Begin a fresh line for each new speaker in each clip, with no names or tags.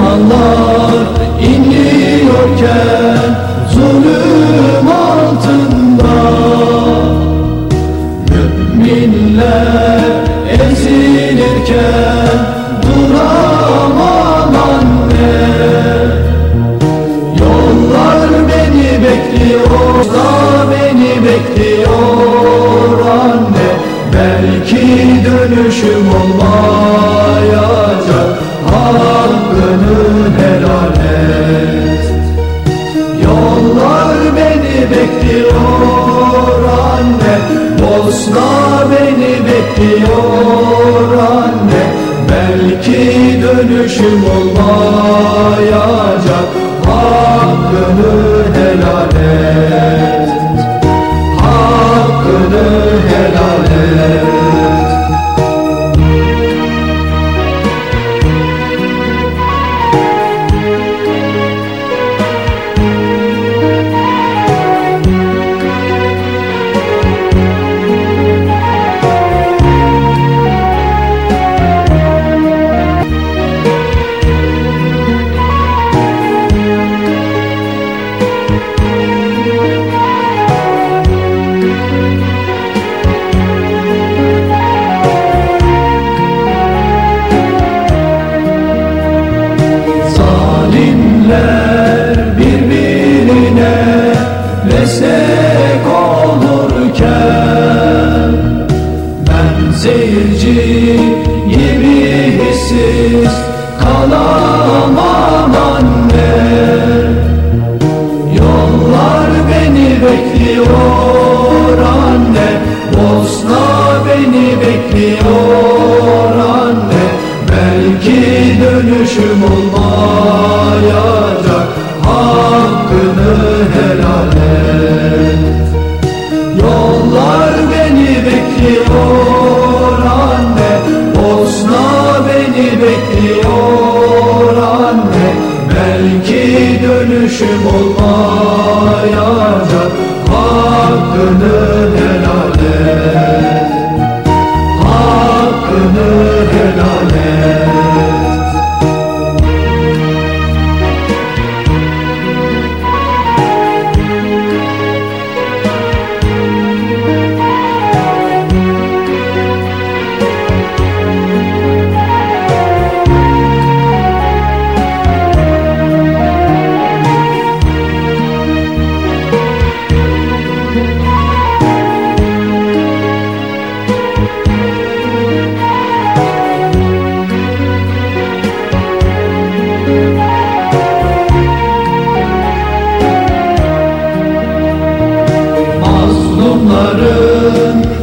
Allah bekliyor anne. Belki dönüşüm olmayacak. Hakkını Hakkını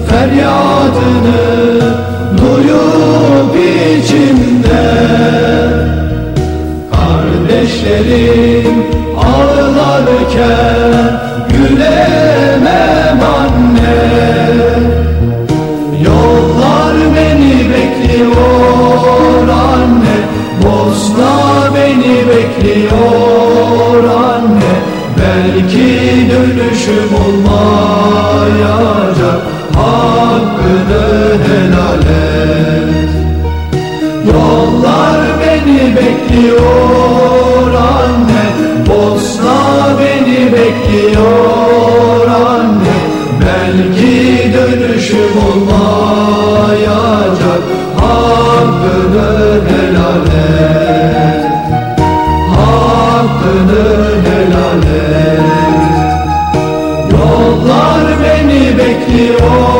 Feryadını duyup içimde. Kardeşlerim ağlarken gülemem anne. Yollar beni bekliyor anne. Bosna beni bekliyor anne. Belki dönüşüm olmayacak bekliyor anne. Bosna beni bekliyor anne. Belki dönüşüm olmayacak. Hakkını helal et. Hakkını helal et. Yollar beni bekliyor